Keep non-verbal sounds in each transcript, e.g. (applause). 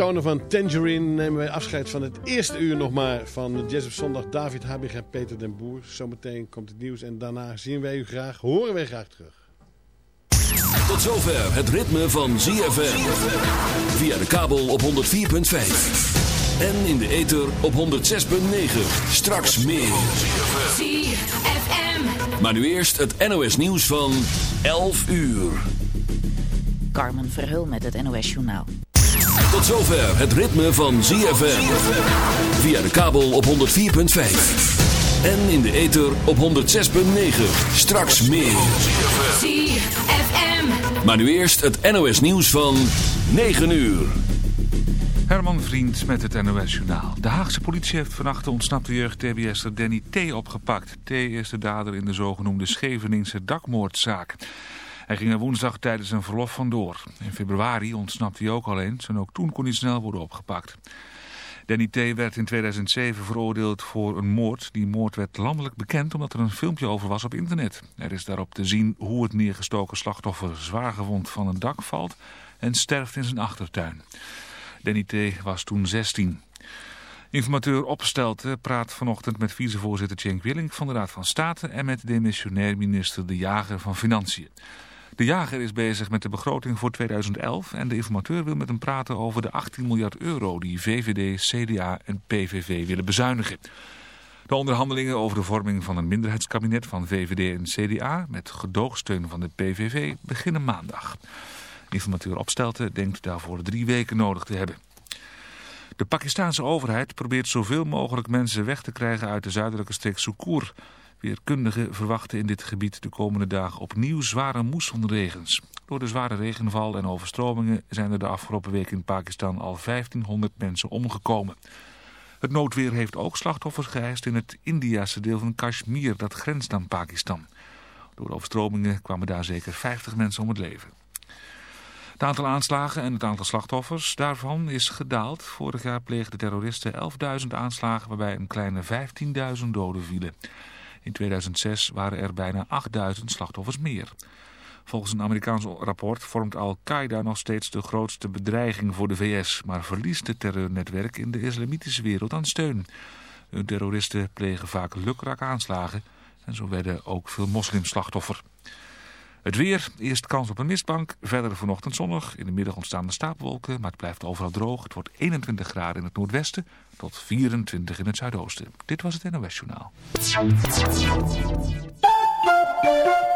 Tonen van Tangerine nemen wij afscheid van het eerste uur nog maar van Jazz op Zondag. David Habig en Peter den Boer. Zometeen komt het nieuws en daarna zien wij u graag, horen wij graag terug. Tot zover het ritme van ZFM. Via de kabel op 104.5. En in de ether op 106.9. Straks meer. ZFM. Maar nu eerst het NOS nieuws van 11 uur. Carmen Verheul met het NOS Journaal. Tot zover het ritme van ZFM. Via de kabel op 104.5. En in de ether op 106.9. Straks meer. ZFM. Maar nu eerst het NOS nieuws van 9 uur. Herman Vriend met het NOS Journaal. De Haagse politie heeft vannacht de ontsnapte jeugd-TBS'er Danny T. opgepakt. T. is de dader in de zogenoemde Scheveningse dakmoordzaak. Hij ging er woensdag tijdens een verlof vandoor. In februari ontsnapte hij ook al eens en ook toen kon hij snel worden opgepakt. Danny T. werd in 2007 veroordeeld voor een moord. Die moord werd landelijk bekend omdat er een filmpje over was op internet. Er is daarop te zien hoe het neergestoken slachtoffer zwaargewond van een dak valt en sterft in zijn achtertuin. Danny T. was toen 16. Informateur Opstelten praat vanochtend met vicevoorzitter Cenk Willink van de Raad van State en met demissionair minister De Jager van Financiën. De Jager is bezig met de begroting voor 2011 en de informateur wil met hem praten over de 18 miljard euro die VVD, CDA en PVV willen bezuinigen. De onderhandelingen over de vorming van een minderheidskabinet van VVD en CDA met gedoogsteun van de PVV beginnen maandag. Informateur Opstelten denkt daarvoor drie weken nodig te hebben. De Pakistanse overheid probeert zoveel mogelijk mensen weg te krijgen uit de zuidelijke streek Sukkur. Weerkundigen verwachten in dit gebied de komende dagen opnieuw zware moessonregens. Door de zware regenval en overstromingen zijn er de afgelopen week in Pakistan al 1500 mensen omgekomen. Het noodweer heeft ook slachtoffers geëist in het Indiase deel van Kashmir dat grenst aan Pakistan. Door de overstromingen kwamen daar zeker 50 mensen om het leven. Het aantal aanslagen en het aantal slachtoffers daarvan is gedaald. Vorig jaar pleegden terroristen 11.000 aanslagen waarbij een kleine 15.000 doden vielen. In 2006 waren er bijna 8.000 slachtoffers meer. Volgens een Amerikaans rapport vormt Al-Qaeda nog steeds de grootste bedreiging voor de VS, maar verliest het terreurnetwerk in de islamitische wereld aan steun. Hun terroristen plegen vaak lukraak aanslagen en zo werden ook veel moslims slachtoffer. Het weer, eerst kans op een mistbank, verder vanochtend zonnig. In de middag ontstaan de stapelwolken, maar het blijft overal droog. Het wordt 21 graden in het noordwesten tot 24 in het zuidoosten. Dit was het NOS Journaal.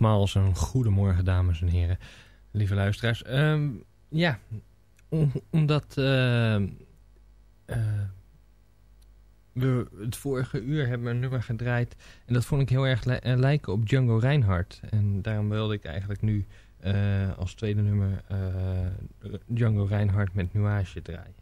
Nogmaals een goedemorgen, dames en heren, lieve luisteraars. Ehm, ja, om- omdat eh, eh, we het vorige uur hebben een nummer gedraaid en dat vond ik heel erg eh, lijken op Django Reinhardt. En daarom wilde ik eigenlijk nu als tweede nummer Django Reinhardt met Nuage draaien.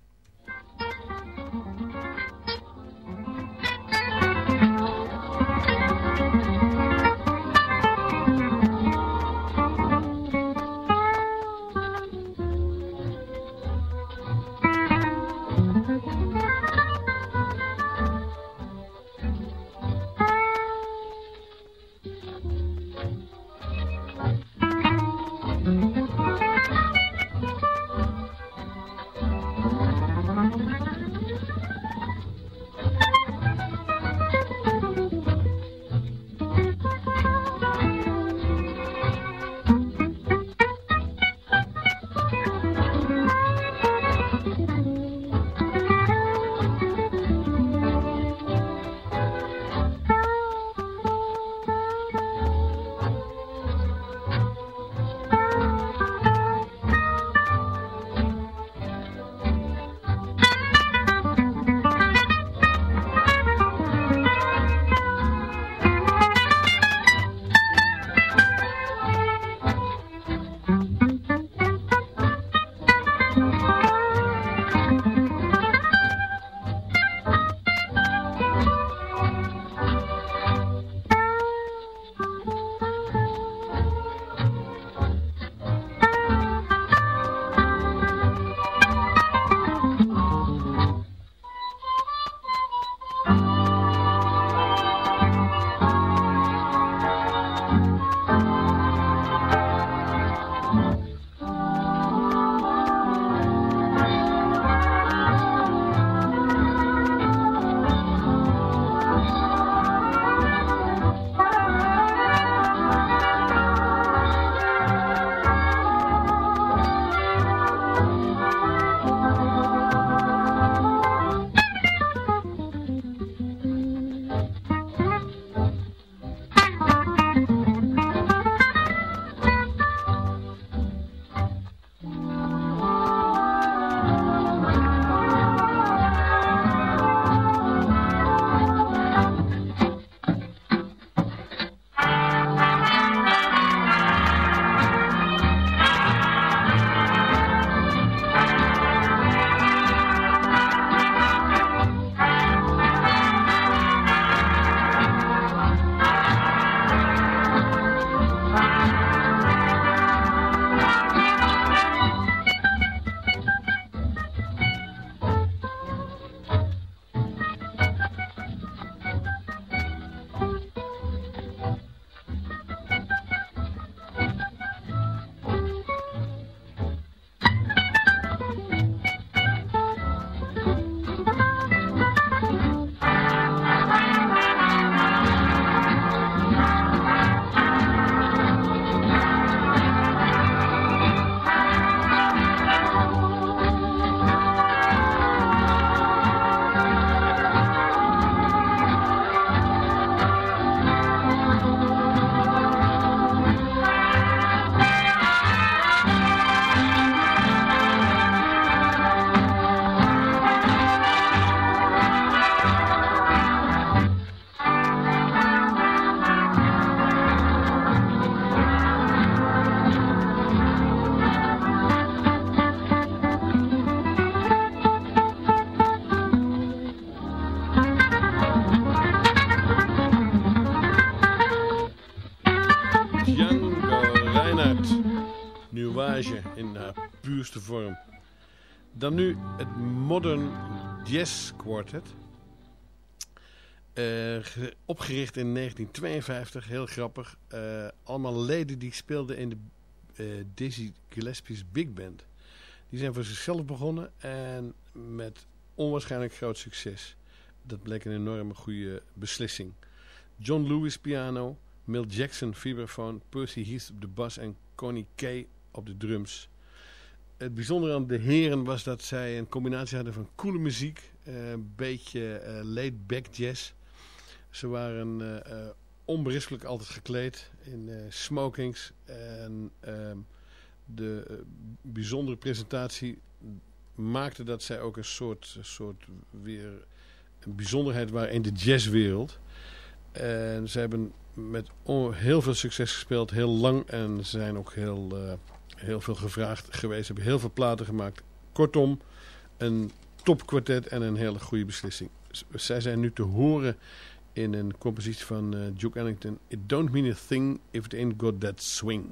Vorm. Dan nu het Modern Jazz Quartet. Eh, ge- opgericht in 1952, heel grappig. Eh, allemaal leden die speelden in de eh, Dizzy Gillespie's Big Band. Die zijn voor zichzelf begonnen en met onwaarschijnlijk groot succes. Dat bleek een enorme goede beslissing. John Lewis piano, Milt Jackson vibrafoon, Percy Heath op de bas en Connie Kay op de drums. Het bijzondere aan de heren was dat zij een combinatie hadden van coole muziek, eh, een beetje eh, laid-back jazz. Ze waren eh, onberispelijk altijd gekleed in smokings. En ehm, de bijzondere presentatie maakte dat zij ook een soort, soort weer een bijzonderheid waren in de jazzwereld. En ze hebben met heel veel succes gespeeld, heel lang. En zijn ook heel, heel veel gevraagd geweest. Hebben heel veel platen gemaakt. Kortom, een topkwartet en een hele goede beslissing. Zij zijn nu te horen in een compositie van eh, Duke Ellington. It don't mean a thing if it ain't got that swing.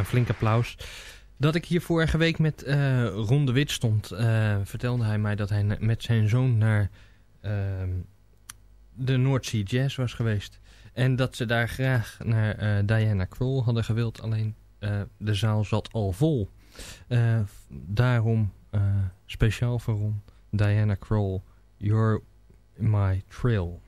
Een flink applaus. Dat ik hier vorige week met eh Ron de Wit stond, eh, vertelde hij mij dat hij met zijn zoon naar ehm, de North Sea Jazz was geweest. En dat ze daar graag naar eh, Diana Kroll hadden gewild, alleen eh, de zaal zat al vol. Eh, daarom eh, speciaal voor Ron, Diana Kroll, You're My Thrill.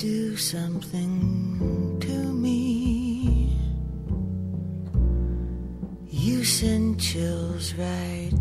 Do something to me. You send chills right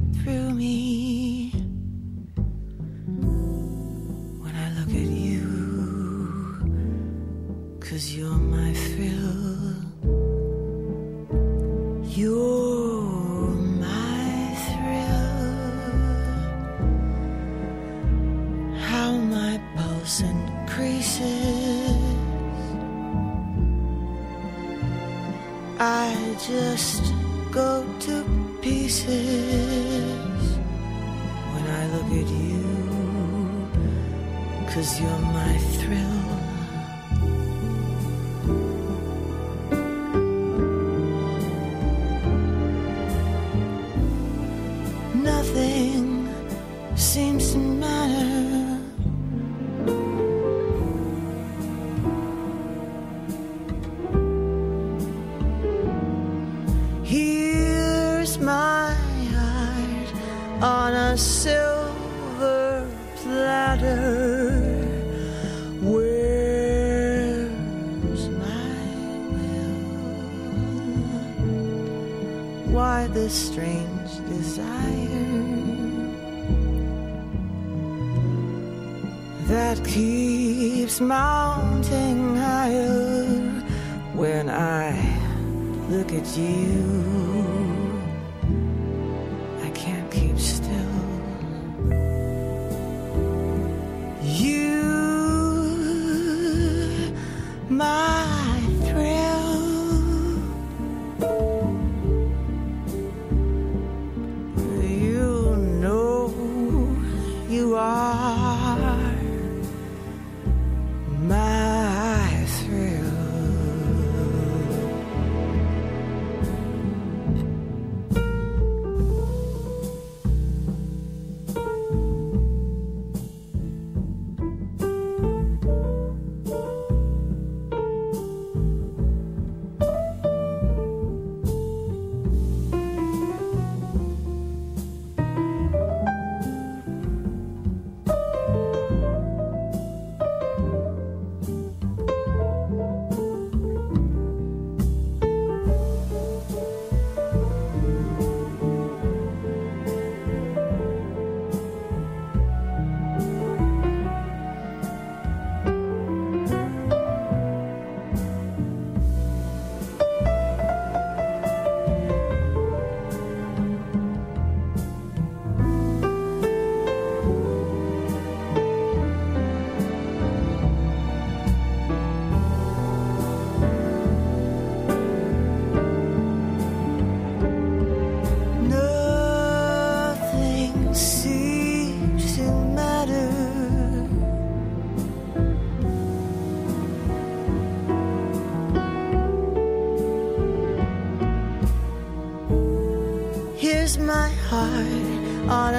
my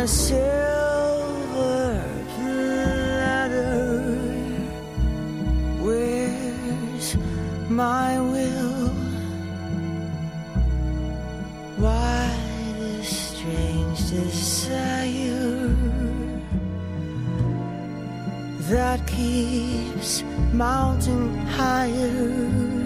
a silver platter. Where's my will? Why this strange desire that keeps mounting higher?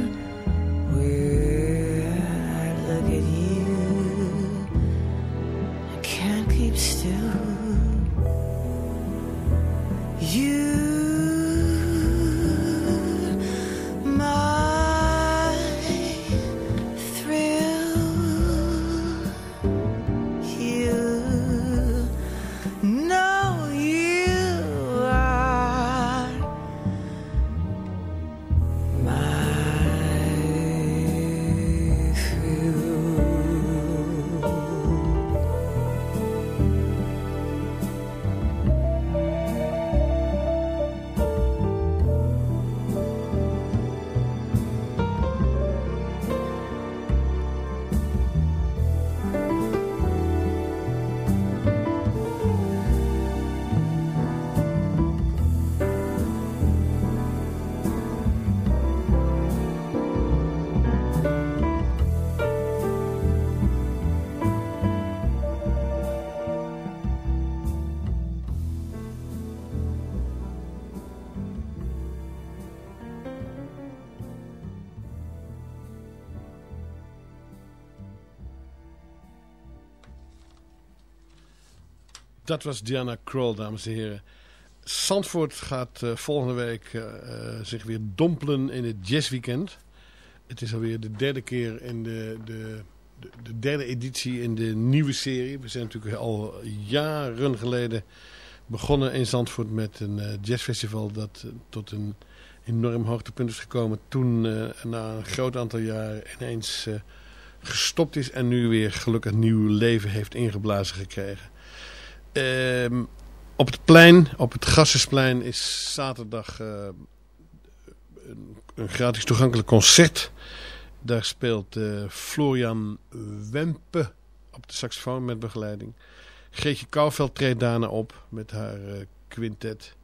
Dat was Diana Kroll, dames en heren. Zandvoort gaat eh, volgende week eh, eh, zich weer dompelen in het jazzweekend. Het is alweer de derde keer in de, de, de, de derde editie in de nieuwe serie. We zijn natuurlijk al jaren geleden begonnen in Zandvoort met een jazzfestival dat tot een enorm hoogtepunt is gekomen. Toen na een groot aantal jaren ineens gestopt is en nu weer gelukkig nieuw leven heeft ingeblazen gekregen. Ehm, op het plein, op het Gassersplein, is zaterdag eh, een, een gratis toegankelijk concert. Daar speelt eh, Florian Wempe op de saxofoon met begeleiding. Greetje Kouwveld treedt daarna op met haar eh, quintet.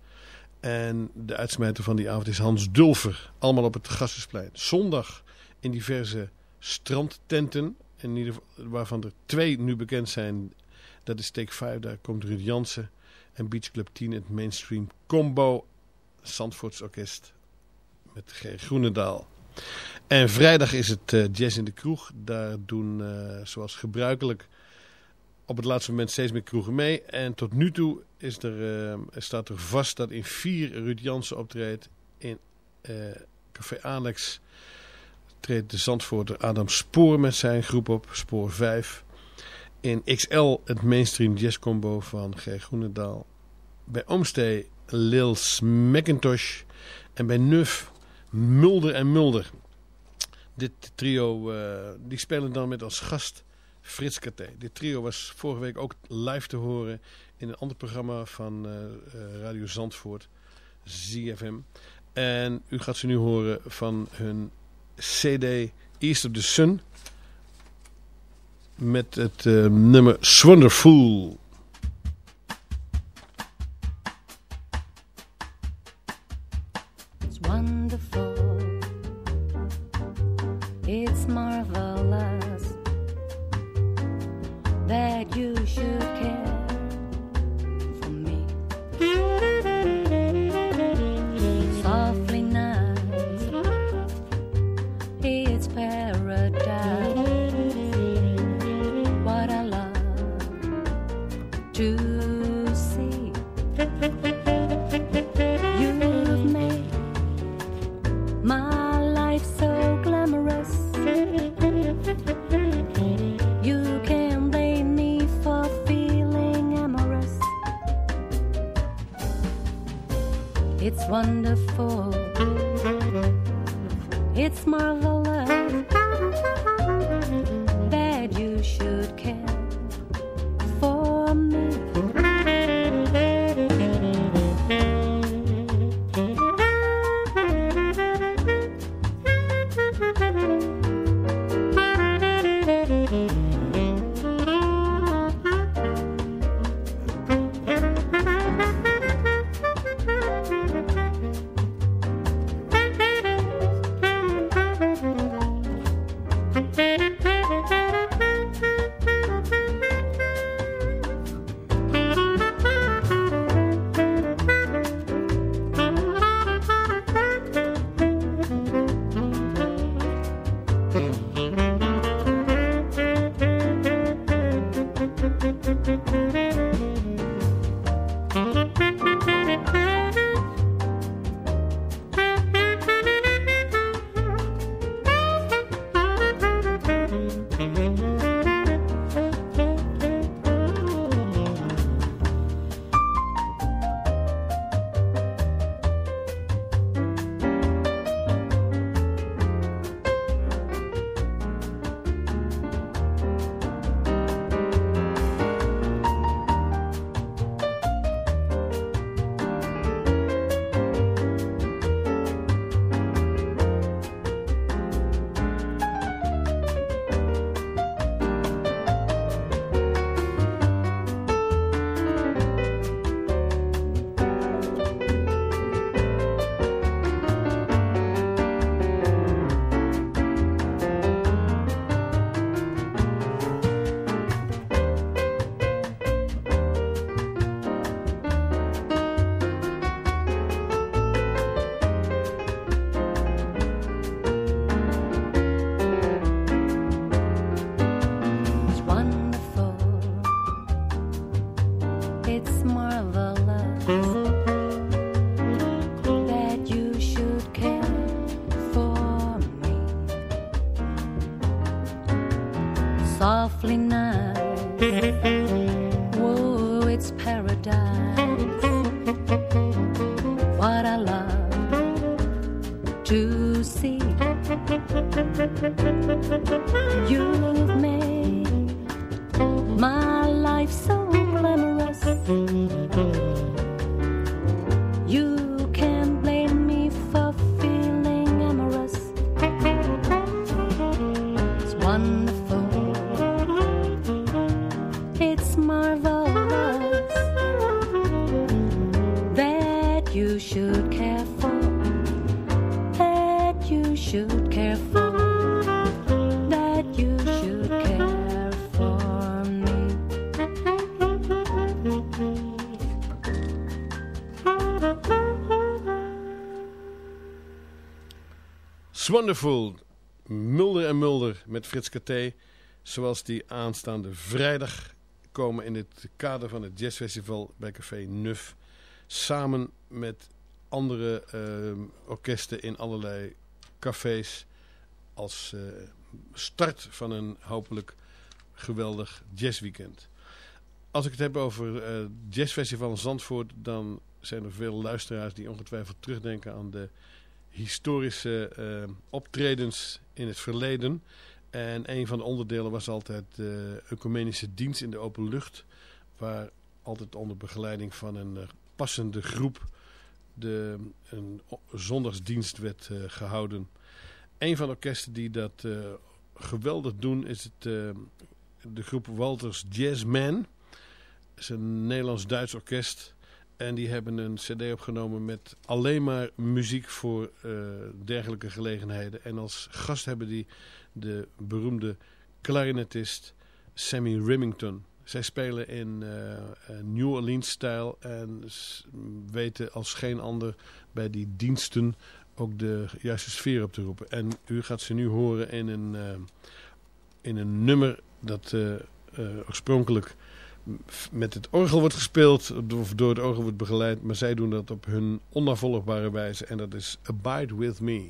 En de uitsmijter van die avond is Hans Dulfer. Allemaal op het Gassersplein. Zondag in diverse strandtenten. In ieder geval, waarvan er twee nu bekend zijn. Dat is Take 5, daar komt Ruud Jansen. En Beach Club 10, het mainstream combo. Zandvoorts Orkest met G. Groenendaal. En vrijdag is het eh, Jazz in de Kroeg. Daar doen, eh, zoals gebruikelijk, op het laatste moment steeds meer kroegen mee. En tot nu toe is er, eh, staat er vast dat in vier Ruud Jansen optreedt. In Café Alex treedt de Zandvoorter Adam Spoor met zijn groep op, Spoor 5. In XL het mainstream jazz combo van G. Groenendaal. Bij Oomstee Lils McIntosh. En bij Nuf Mulder en Mulder. Dit trio, eh, die spelen dan met als gast Frits Katé. Dit trio was vorige week ook live te horen in een ander programma van eh, eh, Radio Zandvoort, ZFM. En u gaat ze nu horen van hun CD East of the Sun met het eh, nummer Swonderful. Wonderful. Mulder en Mulder met Frits Katé. Zoals die aanstaande vrijdag komen in het kader van het jazzfestival bij Café Nuf. Samen met andere eh, orkesten in allerlei cafés. Als eh, start van een hopelijk geweldig jazzweekend. Als ik het heb over eh jazzfestival Zandvoort, dan zijn er veel luisteraars die ongetwijfeld terugdenken aan de historische eh, optredens in het verleden. En een van de onderdelen was altijd de ecumenische dienst in de open lucht. Waar altijd onder begeleiding van een eh, passende groep de, een zondagsdienst werd eh, gehouden. Een van de orkesten die dat geweldig doen is het, de groep Walters Jazzman. Het is een Nederlands-Duits orkest. En die hebben een cd opgenomen met alleen maar muziek voor eh, dergelijke gelegenheden. En als gast hebben die de beroemde clarinetist Sammy Remington. Zij spelen in eh, eh, New Orleans-stijl en weten als geen ander bij die diensten ook de juiste sfeer op te roepen. En u gaat ze nu horen in een, in een nummer dat oorspronkelijk met het orgel wordt gespeeld of door het orgel wordt begeleid. Maar zij doen dat op hun onafvolgbare wijze en dat is Abide With Me.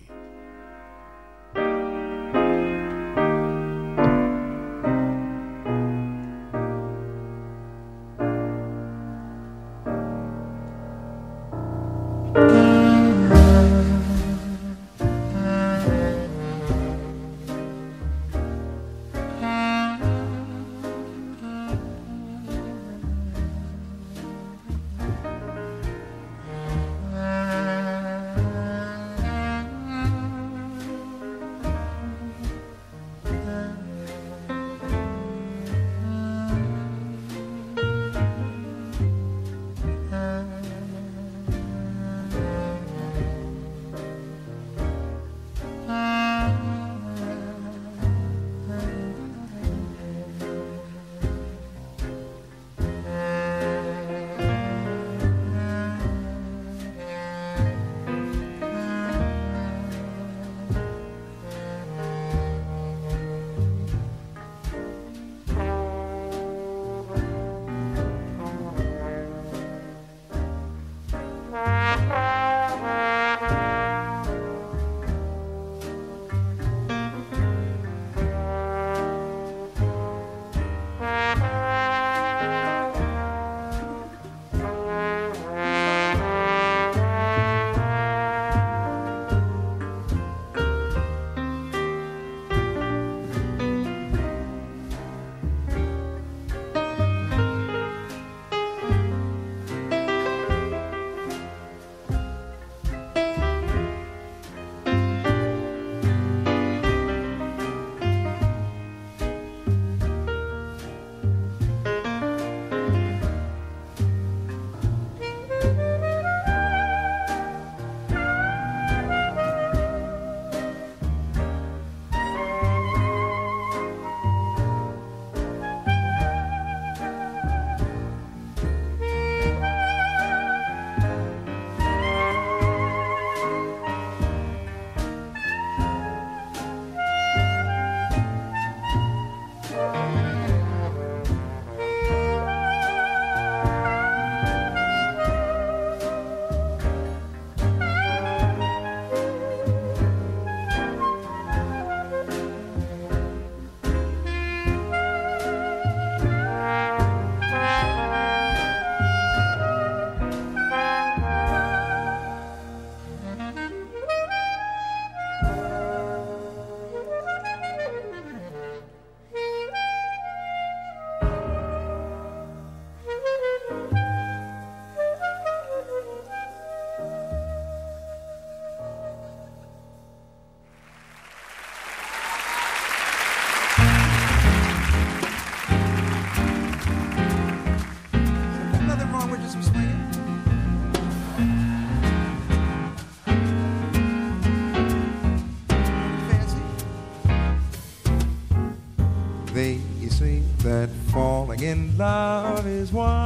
Love is wonderful.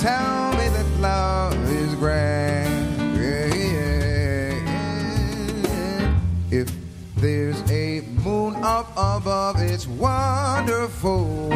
Tell me that love is grand. Yeah, yeah. If there's a moon up above, it's wonderful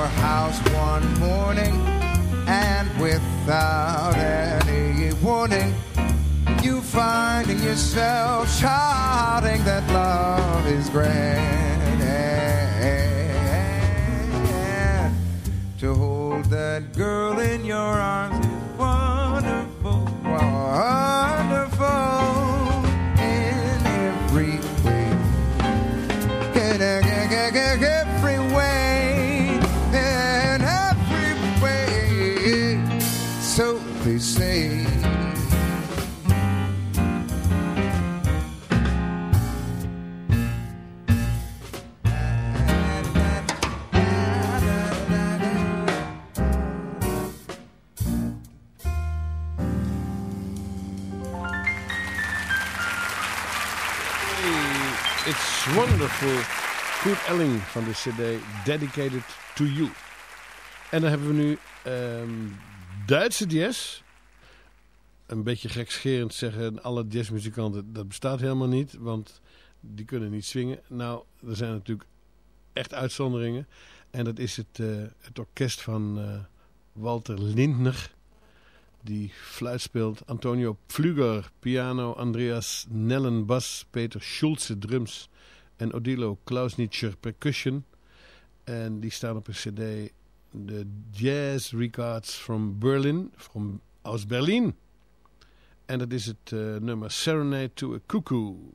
your house one morning and without any warning, you finding yourself shouting that love is grand. To hold that girl in your arms Wonderful. Kurt Elling van de cd Dedicated to You. En dan hebben we nu ehm, Duitse jazz. Een beetje gekscherend zeggen alle jazzmuzikanten, dat bestaat helemaal niet. Want die kunnen niet swingen. Nou, er zijn natuurlijk echt uitzonderingen. En dat is het, eh, het orkest van eh, Walter Lindner. Die fluit speelt. Antonio Pfluger, piano. Andreas Nellen, bas. Peter Schulze, drums. En Odilo Klausnitscher, percussion. En die staan op een cd. De Jazz Records from Berlin. From, aus Berlin. En dat is het eh, nummer Serenade to a Cuckoo.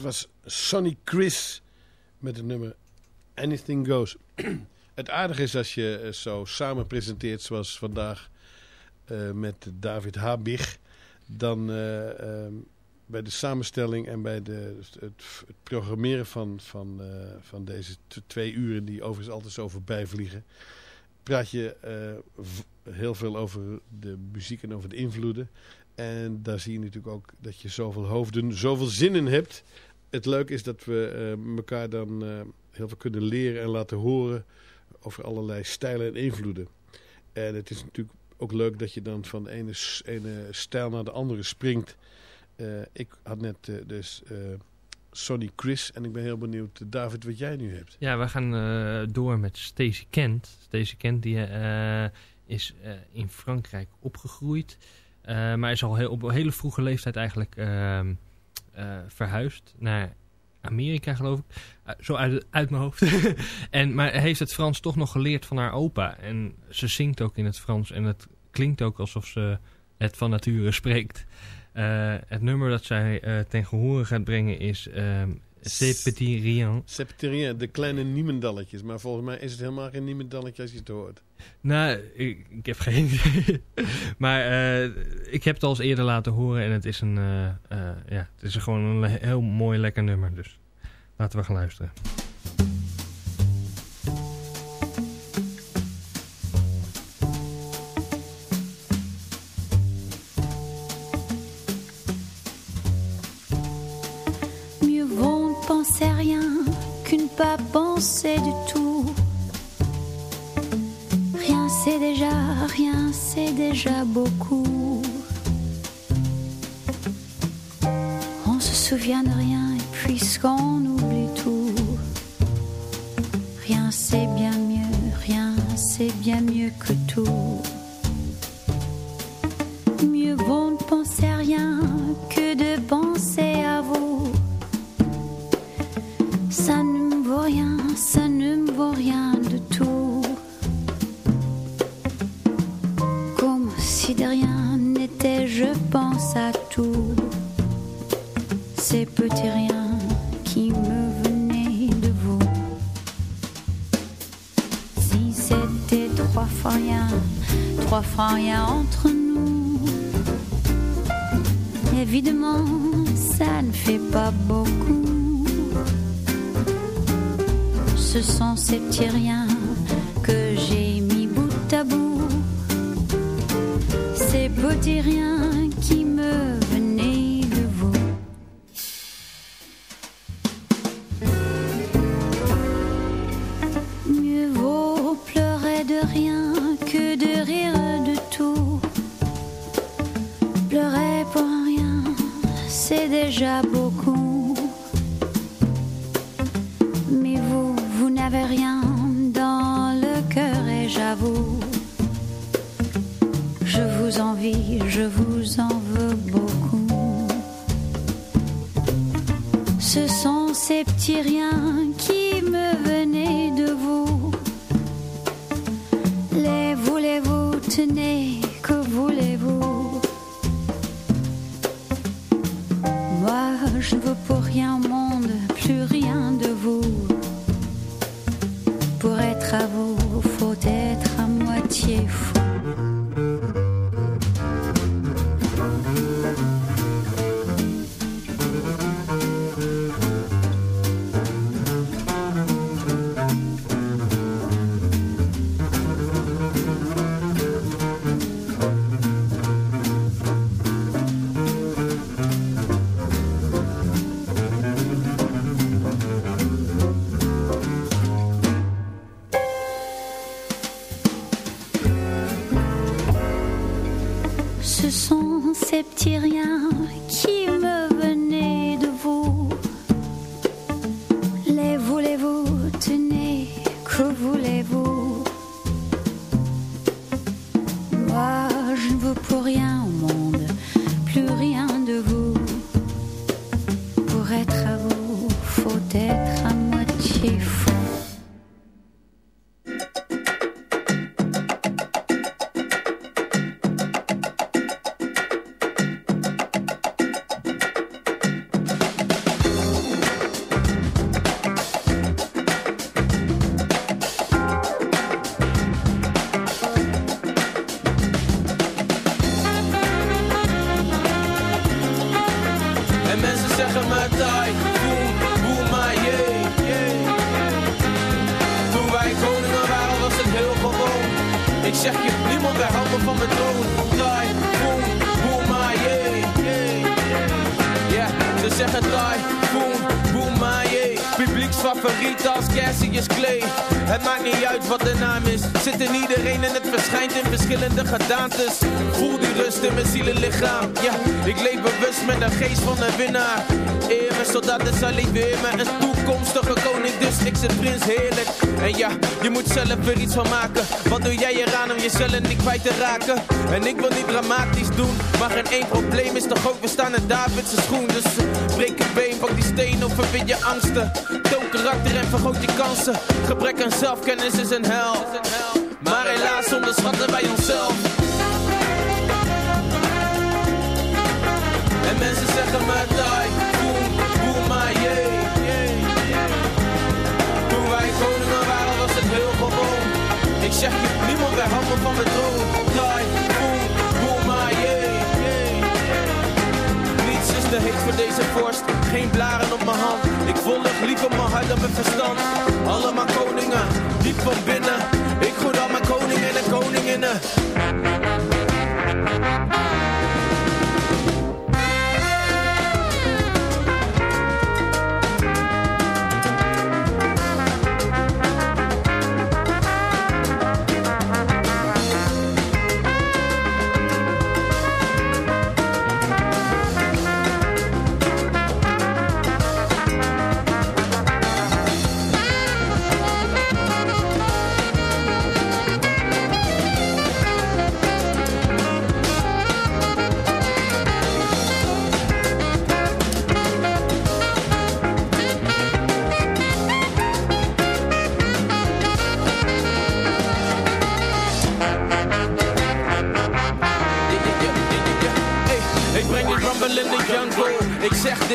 Dat was Sonny Chris met het nummer Anything Goes. het aardige is als je eh, zo samen presenteert zoals vandaag eh, met David Habig. Dan eh, ehm, bij de samenstelling en bij de, het, programmeren van, van, van deze twee uren die overigens altijd zo voorbij vliegen. Praat je heel veel over de muziek en over de invloeden. En daar zie je natuurlijk ook dat je zoveel hoofden, zoveel zinnen hebt. Het leuke is dat we eh, elkaar dan eh, heel veel kunnen leren en laten horen over allerlei stijlen en invloeden. En het is natuurlijk ook leuk dat je dan van de ene, ene stijl naar de andere springt. Eh, ik had net dus Sonny Chris en ik ben heel benieuwd, David, wat jij nu hebt. Ja, we gaan door met Stacey Kent. Stacey Kent die, is in Frankrijk opgegroeid. maar is al heel, op hele vroege leeftijd eigenlijk ehm, eh, verhuisd naar Amerika, geloof ik. Eh, zo uit, mijn hoofd. (laughs) en, maar heeft het Frans toch nog geleerd van haar opa. En ze zingt ook in het Frans. En het klinkt ook alsof ze het van nature spreekt. Eh, het nummer dat zij eh ten gehore gaat brengen is... ehm C'est Petit Rien. Septerien, de kleine niemendalletjes. Maar volgens mij is het helemaal geen niemendalletje als je het hoort. Nou, ik, ik heb geen idee. (laughs) maar eh, ik heb het al eens eerder laten horen en het is een, eh, eh, ja, het is gewoon een heel mooi lekker nummer. Dus laten we gaan luisteren. devienne rien et puisqu'on nous. n'acceptiez rien. En ik wil niet dramatisch doen. Maar geen één probleem is toch ook, we staan in David's schoen. Dus breek een been, pak die steen of verwin je angsten. Toon karakter en vergroot je kansen. Gebrek aan zelfkennis is een hel. Maar helaas onderschatten wij onszelf. En mensen zeggen me die, Ik zeg je, niemand weerhoudt me van mijn droom. Die, boom, boom, maar yeah, yeah. Niets is te heet voor deze vorst, geen blaren op mijn hand. Ik volg liever mijn hart dan mijn verstand. Allemaal koningen, diep van binnen. Ik groet al mijn koningen en koninginnen.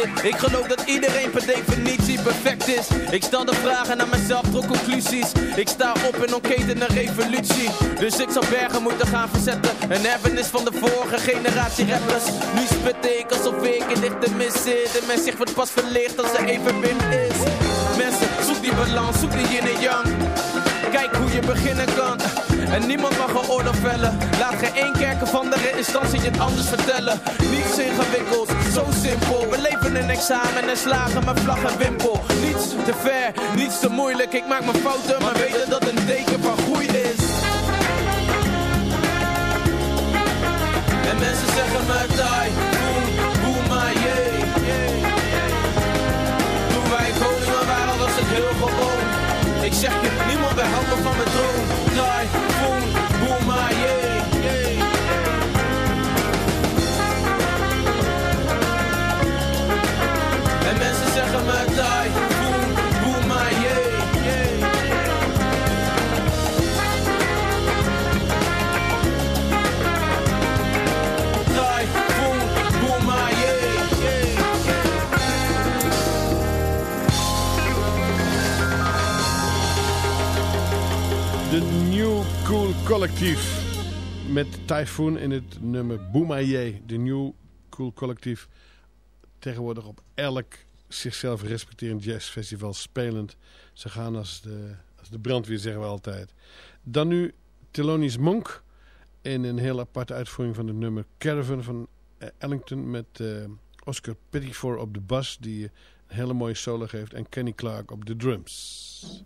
Ik geloof dat iedereen per definitie perfect is. Ik stel de vragen aan mezelf, trok conclusies. Ik sta op en ontketen een revolutie. Dus ik zal bergen moeten gaan verzetten. Een erfenis van de vorige generatie rappers. Nu spit ik alsof ik in dichte mis zit. En mijn zicht wordt pas verlicht als er even wind is. Mensen, zoek die balans, zoek die yin en yang. Kijk hoe je beginnen kan. En niemand mag een oordeel vellen. Laat geen één kerk of andere instantie het anders vertellen. Niets ingewikkeld, zo simpel. We leven een examen en slagen met vlag en wimpel. Niets te ver, niets te moeilijk. Ik maak mijn fouten, maar weet dat een teken van groei is. En mensen zeggen me die, boem, maar yeah. Toen wij koningen waren was het heel gewoon. Ik zeg je, niemand weerhoudt me van mijn droom. Collectief. Met Typhoon in het nummer Boomaye. De New Cool Collectief. Tegenwoordig op elk zichzelf respecterend jazzfestival spelend. Ze gaan als de, als de brandweer, zeggen we altijd. Dan nu Thelonious Monk. In een heel aparte uitvoering van het nummer Caravan van eh, Ellington. Met eh, Oscar Pettiford op de bas. Die een hele mooie solo geeft. En Kenny Clark op de drums.